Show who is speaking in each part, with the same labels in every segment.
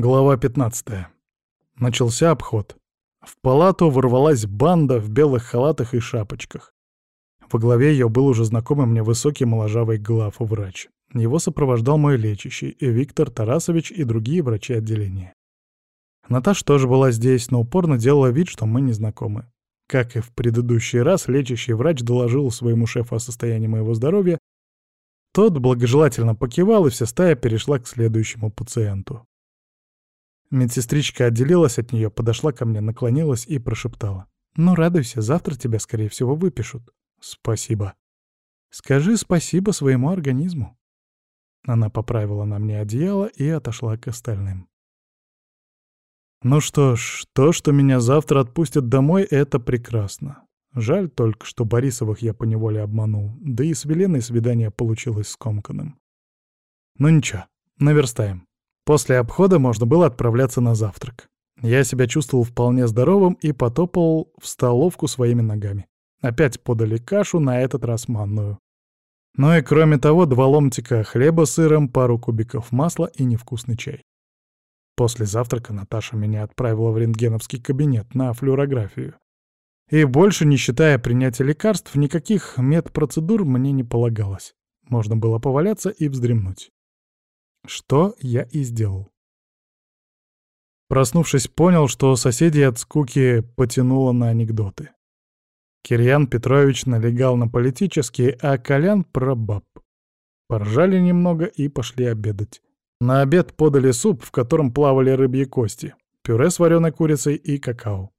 Speaker 1: Глава 15. Начался обход. В палату ворвалась банда в белых халатах и шапочках. Во главе ее был уже знакомый мне высокий моложавый глав-врач. Его сопровождал мой лечащий, Виктор Тарасович и другие врачи отделения. Наташа тоже была здесь, но упорно делала вид, что мы не знакомы. Как и в предыдущий раз, лечащий врач доложил своему шефу о состоянии моего здоровья. Тот благожелательно покивал, и вся стая перешла к следующему пациенту. Медсестричка отделилась от нее, подошла ко мне, наклонилась и прошептала. «Ну, радуйся, завтра тебя, скорее всего, выпишут». «Спасибо». «Скажи спасибо своему организму». Она поправила на мне одеяло и отошла к остальным. Ну что ж, то, что меня завтра отпустят домой, это прекрасно. Жаль только, что Борисовых я поневоле обманул, да и с Веленой свидание получилось скомканным. Ну ничего, наверстаем. После обхода можно было отправляться на завтрак. Я себя чувствовал вполне здоровым и потопал в столовку своими ногами. Опять подали кашу, на этот раз манную. Ну и кроме того, два ломтика хлеба с сыром, пару кубиков масла и невкусный чай. После завтрака Наташа меня отправила в рентгеновский кабинет на флюорографию. И больше, не считая принятия лекарств, никаких медпроцедур мне не полагалось. Можно было поваляться и вздремнуть. Что я и сделал. Проснувшись, понял, что соседей от скуки потянуло на анекдоты. Кирьян Петрович налегал на политические, а Колян — про баб. Поржали немного и пошли обедать. На обед подали суп, в котором плавали рыбьи кости, пюре с вареной курицей и какао.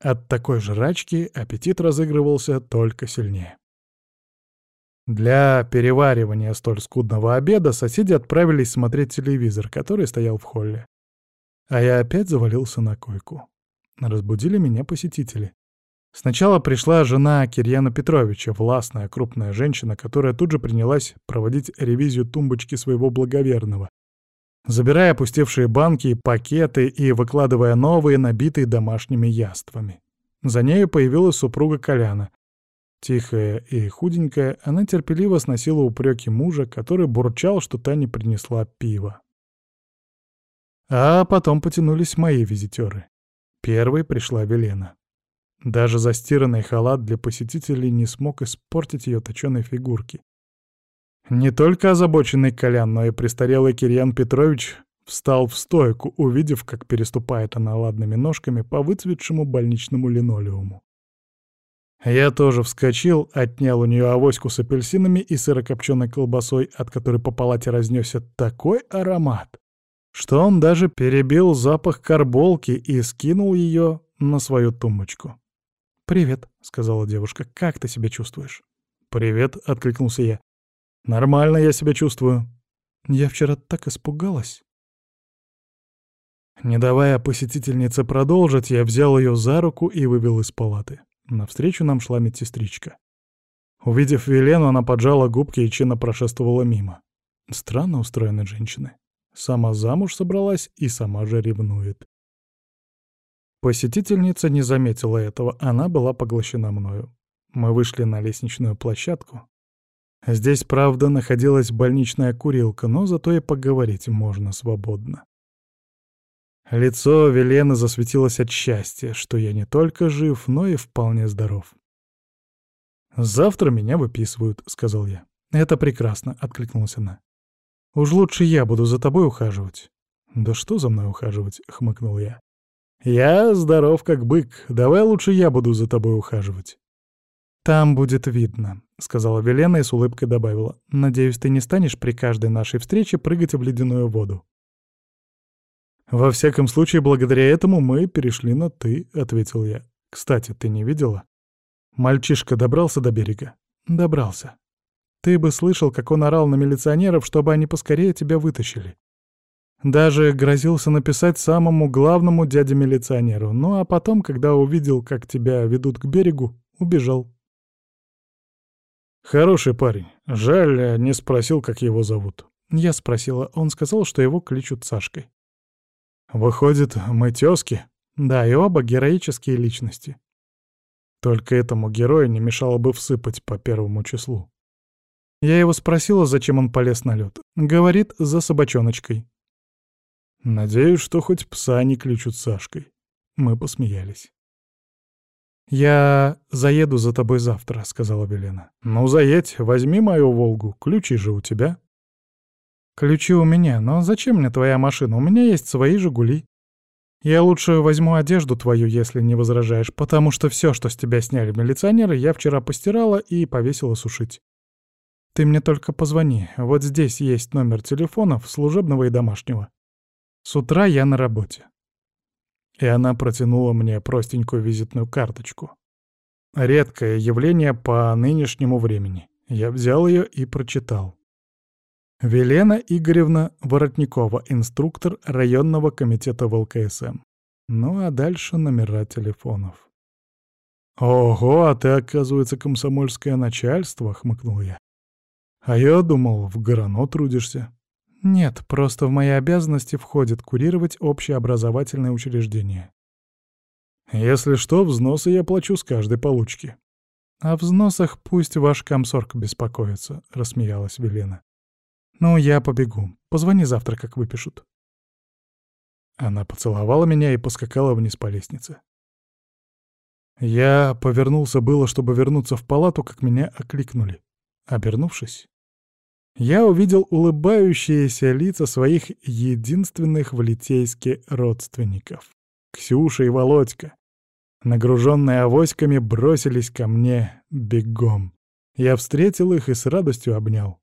Speaker 1: От такой жрачки аппетит разыгрывался только сильнее. Для переваривания столь скудного обеда соседи отправились смотреть телевизор, который стоял в холле. А я опять завалился на койку. Разбудили меня посетители. Сначала пришла жена Кирьяна Петровича, властная крупная женщина, которая тут же принялась проводить ревизию тумбочки своего благоверного, забирая опустевшие банки и пакеты и выкладывая новые, набитые домашними яствами. За нею появилась супруга Коляна, Тихая и худенькая, она терпеливо сносила упреки мужа, который бурчал, что та не принесла пива. А потом потянулись мои визитеры. Первой пришла Велена. Даже застиранный халат для посетителей не смог испортить ее точеной фигурки. Не только озабоченный Колян, но и престарелый Кирьян Петрович встал в стойку, увидев, как переступает она ладными ножками по выцветшему больничному линолеуму. Я тоже вскочил, отнял у нее авоську с апельсинами и сырокопченой колбасой, от которой по палате разнесся такой аромат, что он даже перебил запах карболки и скинул ее на свою тумбочку. «Привет», — сказала девушка, — «как ты себя чувствуешь?» «Привет», — откликнулся я. «Нормально я себя чувствую». «Я вчера так испугалась». Не давая посетительнице продолжить, я взял ее за руку и вывел из палаты. Навстречу нам шла медсестричка. Увидев Велену, она поджала губки и чинно прошествовала мимо. Странно устроены женщины. Сама замуж собралась и сама же ревнует. Посетительница не заметила этого, она была поглощена мною. Мы вышли на лестничную площадку. Здесь, правда, находилась больничная курилка, но зато и поговорить можно свободно. Лицо Велены засветилось от счастья, что я не только жив, но и вполне здоров. «Завтра меня выписывают», — сказал я. «Это прекрасно», — откликнулась она. «Уж лучше я буду за тобой ухаживать». «Да что за мной ухаживать?» — хмыкнул я. «Я здоров как бык. Давай лучше я буду за тобой ухаживать». «Там будет видно», — сказала Велена и с улыбкой добавила. «Надеюсь, ты не станешь при каждой нашей встрече прыгать в ледяную воду». «Во всяком случае, благодаря этому мы перешли на «ты», — ответил я. «Кстати, ты не видела?» Мальчишка добрался до берега? Добрался. Ты бы слышал, как он орал на милиционеров, чтобы они поскорее тебя вытащили. Даже грозился написать самому главному дяде-милиционеру, ну а потом, когда увидел, как тебя ведут к берегу, убежал. Хороший парень. Жаль, не спросил, как его зовут. Я спросила, он сказал, что его кличут Сашкой. Выходит, мы тёзки? Да, и оба героические личности. Только этому герою не мешало бы всыпать по первому числу. Я его спросила, зачем он полез на лед. Говорит, за собачоночкой. Надеюсь, что хоть пса не ключут Сашкой. Мы посмеялись. «Я заеду за тобой завтра», — сказала Велена. «Ну, заедь, возьми мою «Волгу», ключи же у тебя». «Ключи у меня, но зачем мне твоя машина? У меня есть свои «Жигули». Я лучше возьму одежду твою, если не возражаешь, потому что все, что с тебя сняли милиционеры, я вчера постирала и повесила сушить. Ты мне только позвони, вот здесь есть номер телефонов, служебного и домашнего. С утра я на работе и она протянула мне простенькую визитную карточку. Редкое явление по нынешнему времени. Я взял ее и прочитал. Велена Игоревна Воротникова, инструктор районного комитета в ЛКСМ. Ну а дальше номера телефонов. «Ого, а ты, оказывается, комсомольское начальство», — хмыкнул я. «А я думал, в ГРАНО трудишься». «Нет, просто в мои обязанности входит курировать общеобразовательные учреждения». «Если что, взносы я плачу с каждой получки». «О взносах пусть ваш комсорг беспокоится», — рассмеялась Велена. «Ну, я побегу. Позвони завтра, как выпишут». Она поцеловала меня и поскакала вниз по лестнице. Я повернулся было, чтобы вернуться в палату, как меня окликнули. Обернувшись, я увидел улыбающиеся лица своих единственных в Литейске родственников. Ксюша и Володька, нагруженные авоськами, бросились ко мне бегом. Я встретил их и с радостью обнял.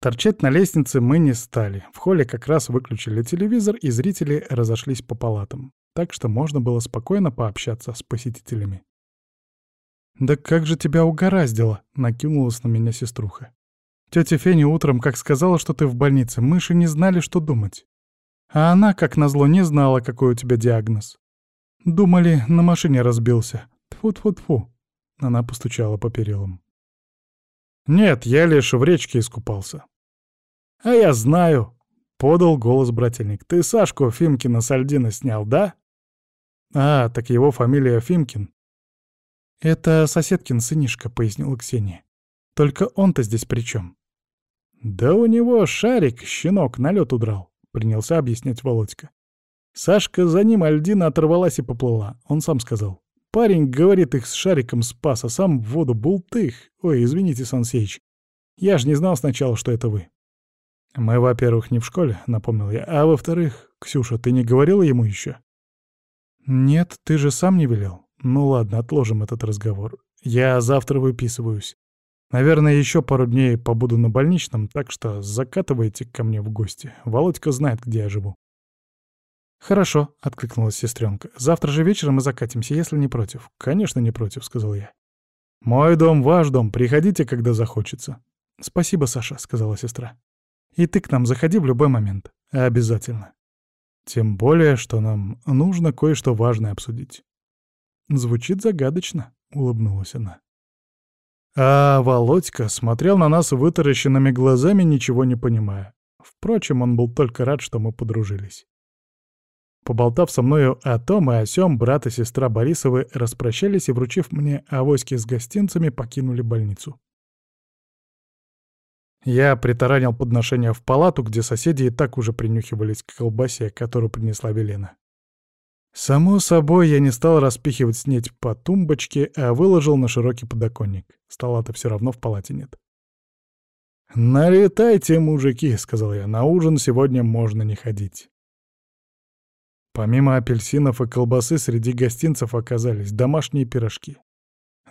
Speaker 1: Торчать на лестнице мы не стали. В холле как раз выключили телевизор, и зрители разошлись по палатам. Так что можно было спокойно пообщаться с посетителями. «Да как же тебя угораздило!» — накинулась на меня сеструха. Тетя Феня утром как сказала, что ты в больнице, мыши не знали, что думать. А она, как назло, не знала, какой у тебя диагноз. Думали, на машине разбился. Тфу-тфу-тфу. Она постучала по перилам. Нет, я лишь в речке искупался. А я знаю, — подал голос брательник. Ты Сашку Фимкина с Альдина снял, да? А, так его фамилия Фимкин. Это соседкин сынишка, — пояснила Ксения. Только он-то здесь при чем? «Да у него шарик, щенок, на лед удрал», — принялся объяснять Володька. Сашка за ним Альдина оторвалась и поплыла. Он сам сказал. Парень, говорит, их с шариком спас, а сам в воду бултых. Ой, извините, Сансеич. Я ж не знал сначала, что это вы. Мы, во-первых, не в школе, напомнил я. А во-вторых, Ксюша, ты не говорила ему еще? Нет, ты же сам не велел. Ну ладно, отложим этот разговор. Я завтра выписываюсь. Наверное, еще пару дней побуду на больничном, так что закатывайте ко мне в гости. Володька знает, где я живу. «Хорошо», — откликнулась сестренка. «Завтра же вечером мы закатимся, если не против». «Конечно, не против», — сказал я. «Мой дом, ваш дом. Приходите, когда захочется». «Спасибо, Саша», — сказала сестра. «И ты к нам заходи в любой момент. Обязательно. Тем более, что нам нужно кое-что важное обсудить». «Звучит загадочно», — улыбнулась она. А Володька смотрел на нас вытаращенными глазами, ничего не понимая. Впрочем, он был только рад, что мы подружились. Поболтав со мною о том и о сём, брат и сестра Борисовы распрощались и, вручив мне авоськи с гостинцами, покинули больницу. Я притаранил подношение в палату, где соседи и так уже принюхивались к колбасе, которую принесла Велена. Само собой, я не стал распихивать снеть по тумбочке, а выложил на широкий подоконник. Стола-то все равно в палате нет. «Налетайте, мужики», — сказал я, — «на ужин сегодня можно не ходить». Помимо апельсинов и колбасы среди гостинцев оказались домашние пирожки.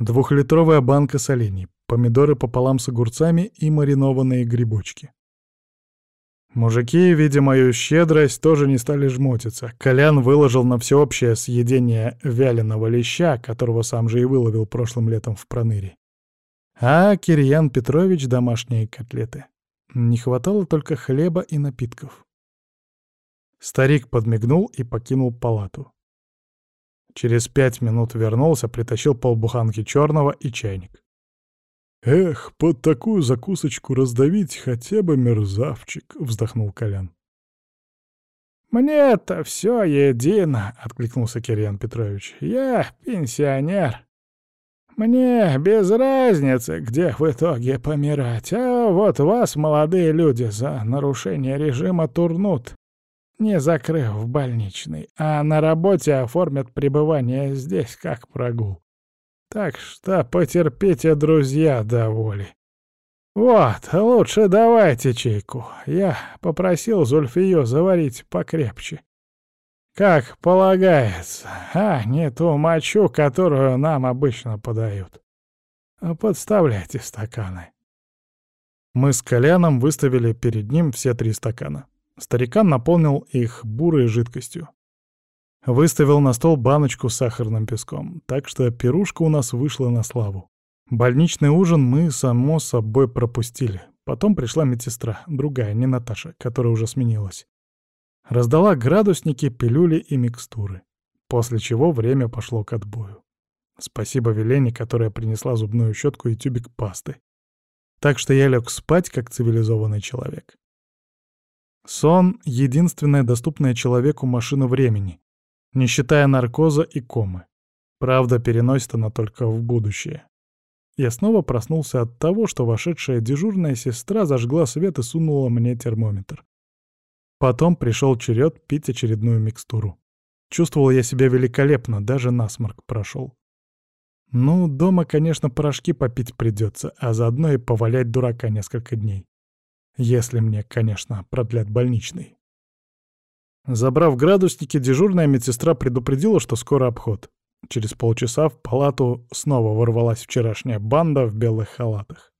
Speaker 1: Двухлитровая банка солений, помидоры пополам с огурцами и маринованные грибочки. Мужики, видя мою щедрость, тоже не стали жмотиться. Колян выложил на всеобщее съедение вяленого леща, которого сам же и выловил прошлым летом в Проныре. А Кирьян Петрович — домашние котлеты. Не хватало только хлеба и напитков. Старик подмигнул и покинул палату. Через пять минут вернулся, притащил полбуханки черного и чайник. «Эх, под такую закусочку раздавить хотя бы мерзавчик», — вздохнул Колян.
Speaker 2: «Мне-то все едино», — откликнулся Кирьян Петрович. «Я пенсионер. Мне без разницы, где в итоге помирать, а вот вас, молодые люди, за нарушение режима турнут. Не закрыв больничный, а на работе оформят пребывание здесь как прогул. Так что потерпите, друзья, до воли. Вот, лучше давайте чайку. Я попросил Зульфию заварить покрепче. Как полагается, а не ту мочу, которую нам обычно подают. Подставляйте стаканы.
Speaker 1: Мы с Коляном выставили перед ним все три стакана. Старикан наполнил их бурой жидкостью. Выставил на стол баночку с сахарным песком, так что пирушка у нас вышла на славу. Больничный ужин мы, само собой, пропустили. Потом пришла медсестра, другая, не Наташа, которая уже сменилась. Раздала градусники, пилюли и микстуры. После чего время пошло к отбою. Спасибо Велене, которая принесла зубную щетку и тюбик пасты. Так что я лег спать, как цивилизованный человек. Сон — единственная доступная человеку машина времени, не считая наркоза и комы. Правда, переносит она только в будущее. Я снова проснулся от того, что вошедшая дежурная сестра зажгла свет и сунула мне термометр. Потом пришел черед пить очередную микстуру. Чувствовал я себя великолепно, даже насморк прошел. Ну, дома, конечно, порошки попить придется, а заодно и повалять дурака несколько дней. Если мне, конечно, продлят больничный. Забрав градусники, дежурная медсестра предупредила, что скоро обход. Через полчаса в палату снова ворвалась вчерашняя банда в белых халатах.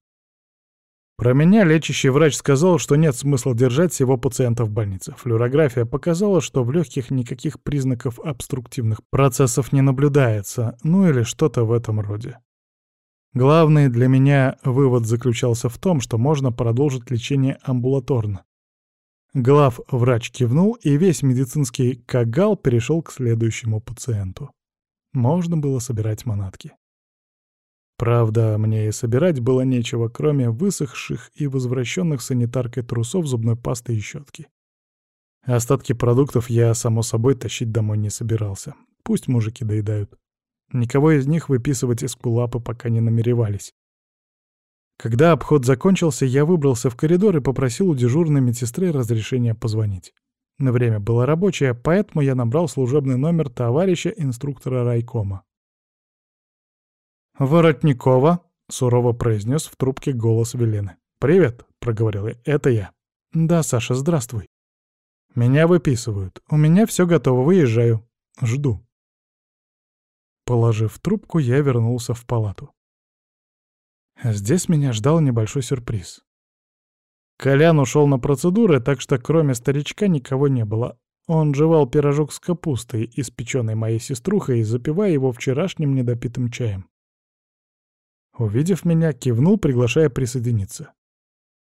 Speaker 1: Про меня лечащий врач сказал, что нет смысла держать всего пациента в больнице. Флюорография показала, что в легких никаких признаков обструктивных процессов не наблюдается, ну или что-то в этом роде. Главный для меня вывод заключался в том, что можно продолжить лечение амбулаторно. Глав врач кивнул, и весь медицинский кагал перешел к следующему пациенту. Можно было собирать манатки. Правда, мне и собирать было нечего, кроме высохших и возвращенных санитаркой трусов, зубной пасты и щетки. Остатки продуктов я, само собой, тащить домой не собирался. Пусть мужики доедают. Никого из них выписывать из кулапы пока не намеревались. Когда обход закончился, я выбрался в коридор и попросил у дежурной медсестры разрешения позвонить. На время было рабочее, поэтому я набрал служебный номер товарища инструктора райкома. «Воротникова», — сурово произнес в трубке голос Велены. «Привет», — проговорил я, — «это я». «Да, Саша, здравствуй». «Меня выписывают. У меня все готово, выезжаю. Жду». Положив трубку, я вернулся в палату. Здесь меня ждал небольшой сюрприз. Колян ушел на процедуры, так что кроме старичка никого не было. Он жевал пирожок с капустой, испеченной моей сеструхой, запивая его вчерашним недопитым чаем. Увидев меня, кивнул, приглашая присоединиться.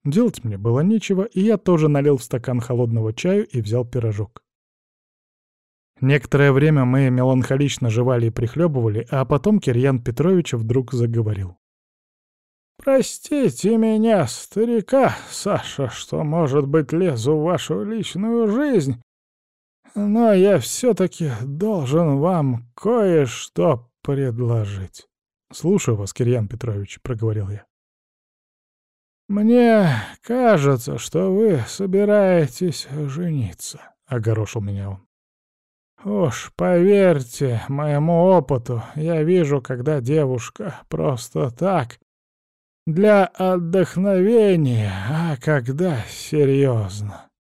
Speaker 1: Делать мне было нечего, и я тоже налил в стакан холодного чаю и взял пирожок. Некоторое время мы меланхолично жевали и прихлебывали, а потом Кирьян Петрович вдруг заговорил. «Простите меня, старика, Саша, что, может быть, лезу в вашу личную жизнь, но я все-таки должен вам кое-что предложить». «Слушаю вас, Кирьян Петрович», — проговорил я. «Мне кажется, что вы собираетесь жениться», — огорошил меня он. «Уж поверьте моему опыту, я вижу, когда девушка просто так, для отдохновения, а когда серьезно.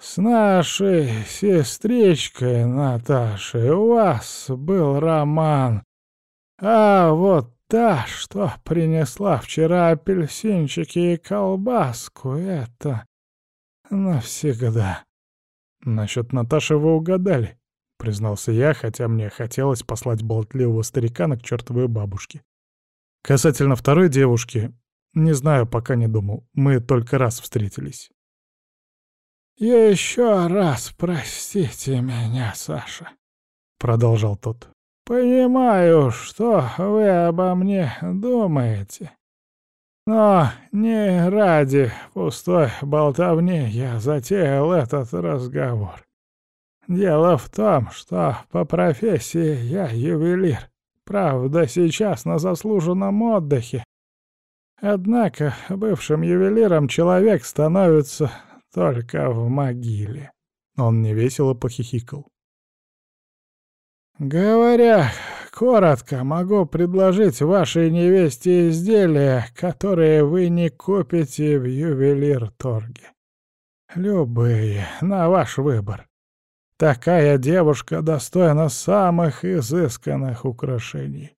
Speaker 1: С нашей сестричкой Наташей у вас был роман, а вот та, что принесла вчера апельсинчики и колбаску, это навсегда. Насчет Наташи вы угадали, признался я, хотя мне хотелось послать болтливого старикана к чертовой бабушке. Касательно второй девушки, не знаю, пока не думал. Мы только раз встретились. «Еще раз простите меня, Саша», — продолжал тот. Понимаю, что вы обо мне думаете. Но не ради пустой болтовни я затеял этот разговор. Дело в том, что по профессии я ювелир. Правда, сейчас на заслуженном отдыхе. Однако бывшим ювелиром человек становится
Speaker 2: только в могиле. Он невесело похихикал. Говоря коротко, могу предложить вашей невесте изделия, которые вы не купите в ювелир-торге. Любые, на ваш выбор. Такая девушка достойна самых изысканных украшений.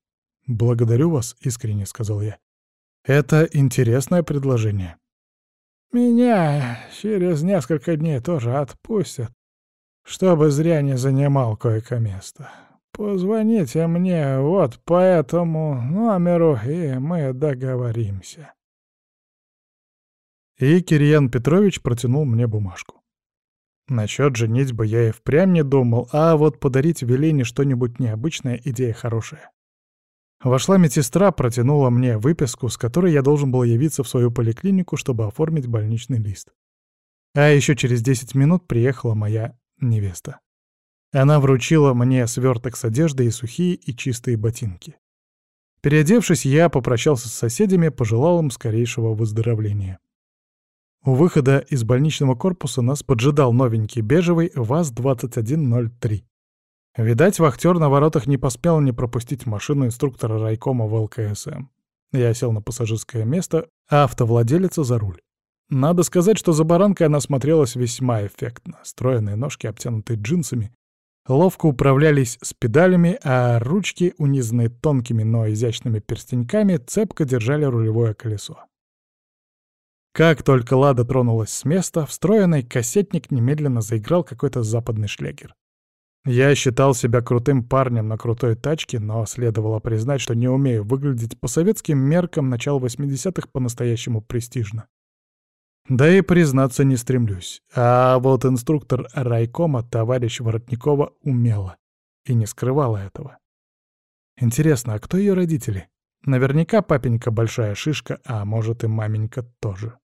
Speaker 1: «Благодарю вас», — искренне сказал я. «Это интересное предложение».
Speaker 2: «Меня через несколько дней тоже отпустят, чтобы зря не занимал кое-ко-место. Позвоните мне вот по этому номеру, и мы договоримся».
Speaker 1: И Кирьян Петрович протянул мне бумажку. Насчет женитьбы я и впрямь не думал, а вот подарить Велине что-нибудь необычное — идея хорошая. Вошла медсестра, протянула мне выписку, с которой я должен был явиться в свою поликлинику, чтобы оформить больничный лист. А еще через 10 минут приехала моя невеста. Она вручила мне сверток с одеждой и сухие и чистые ботинки. Переодевшись, я попрощался с соседями, пожелал им скорейшего выздоровления. У выхода из больничного корпуса нас поджидал новенький бежевый ВАЗ-2103. Видать, вахтер на воротах не поспел не пропустить машину инструктора райкома в ЛКСМ. Я сел на пассажирское место, а автовладелица за руль. Надо сказать, что за баранкой она смотрелась весьма эффектно. Стройные ножки, обтянутые джинсами, ловко управлялись с педалями, а ручки, унизанные тонкими, но изящными перстеньками, цепко держали рулевое колесо. Как только Лада тронулась с места, встроенный кассетник немедленно заиграл какой-то западный шлягер. Я считал себя крутым парнем на крутой тачке, но следовало признать, что не умею выглядеть по советским меркам начала 80-х по-настоящему престижно. Да и признаться не стремлюсь. А вот инструктор райкома, товарищ Воротникова, умела. И не скрывала этого. Интересно, а кто ее родители? Наверняка папенька большая шишка, а может и маменька тоже.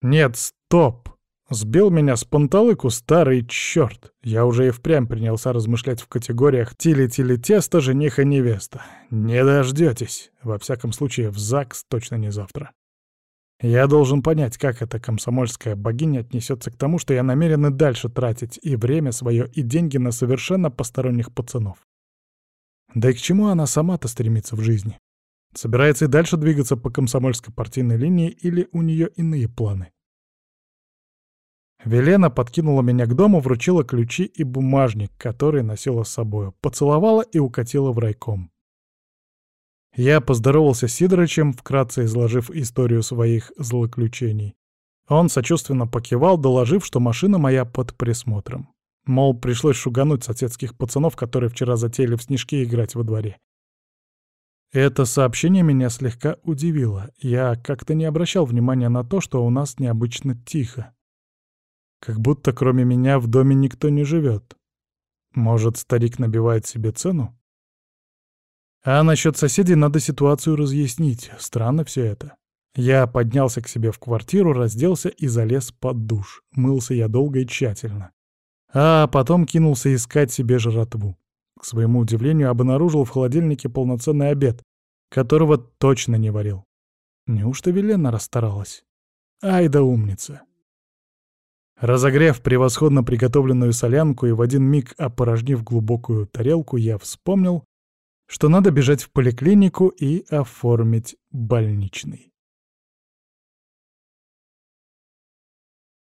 Speaker 1: Нет, стоп! Сбил меня с панталыку старый черт. Я уже и впрямь принялся размышлять в категориях «тили-тили-тесто, жених и невеста». Не дождетесь. Во всяком случае, в ЗАГС точно не завтра. Я должен понять, как эта комсомольская богиня отнесется к тому, что я намерен и дальше тратить и время свое, и деньги на совершенно посторонних пацанов. Да и к чему она сама-то стремится в жизни? Собирается и дальше двигаться по комсомольской партийной линии или у нее иные планы? Велена подкинула меня к дому, вручила ключи и бумажник, который носила с собой, поцеловала и укатила в райком. Я поздоровался с Сидорычем, вкратце изложив историю своих злоключений. Он сочувственно покивал, доложив, что машина моя под присмотром. Мол, пришлось шугануть соседских пацанов, которые вчера затеяли в снежки играть во дворе. Это сообщение меня слегка удивило. Я как-то не обращал внимания на то, что у нас необычно тихо. Как будто кроме меня в доме никто не живет. Может, старик набивает себе цену? А насчет соседей надо ситуацию разъяснить. Странно все это. Я поднялся к себе в квартиру, разделся и залез под душ. Мылся я долго и тщательно а потом кинулся искать себе жратву. К своему удивлению, обнаружил в холодильнике полноценный обед, которого точно не варил. Неужто Велена расстаралась? Ай да умница. Разогрев превосходно приготовленную солянку и в один миг опорожнив глубокую тарелку, я вспомнил, что надо бежать в поликлинику и оформить больничный.